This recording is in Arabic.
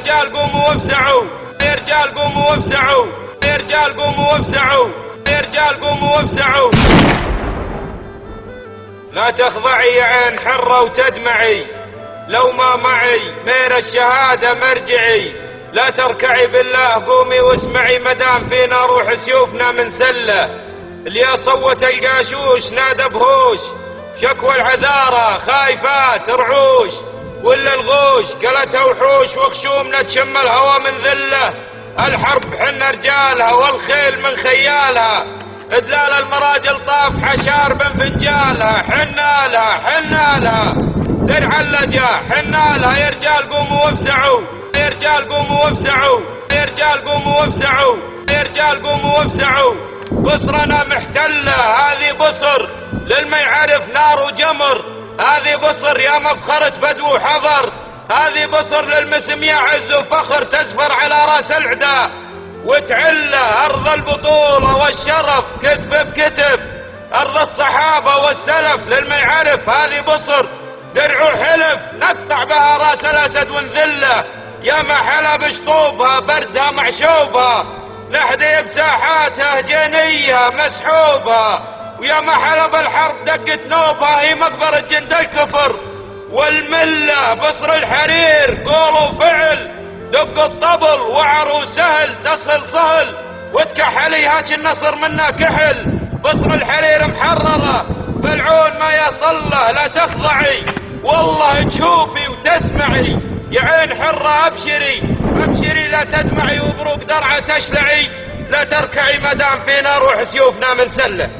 رجال قوموا وافزعوا يا رجال قوموا وافزعوا يا رجال قوموا وافزعوا يا رجال قوموا وافزعوا لا تخضعي يا عين حرة وتدمعي. لو ما معي مير الشهادة مرجعي. لا تركعي بالله قومي واسمعي مدام فينا روح سيوفنا من سلة. اللي صوت القاشوش نادى بهوش. شكوى العذارة خايفات رعوش. ولا الغوش قالتها وحوش وخشومنا تشم الهوى من ذلة. الحرب حنا رجالها والخيل من خيالها. ادلال المراجل طاف حشار بن فنجالها. حنا لها حنا لها. درع اللجا حنا لها. يا رجال قوموا وافزعوا يا رجال قوموا وافزعوا يا رجال قوموا وافزعوا يا رجال قوموا وافزعوا بصرنا محتلة هذه بصر. للما يعرف نار وجمر. هذه بصر يا مفخرة بدو حضر. هذه بصر للمسم يا عز وفخر تزفر على راس العداء وتعله أرض البطولة والشرف كتف بكتف. أرض الصحابة والسلف للما يعرف هذه بصر. درع حلف نقطع بها راس الأسد ونذله. يا ما حلا بشطوبها بردها معشوبها نحدي بساحاتها جنية مسحوبة. ويا ما حلب الحرب دقت نوبة هي مقبرة جند الكفر. والملة بصر الحرير قول وفعل. دق الطبل وعر وسهل تصل سهل وتكحلي هاك النصر منا كحل. بصر الحرير محررة بالعون ما يصل له لا تخضعي. والله تشوفي وتسمعي. يا عين حرة أبشري. أبشري لا تدمعي وبروق درعة تشلعي. لا تركعي مدام فينا روح سيوفنا من سلة.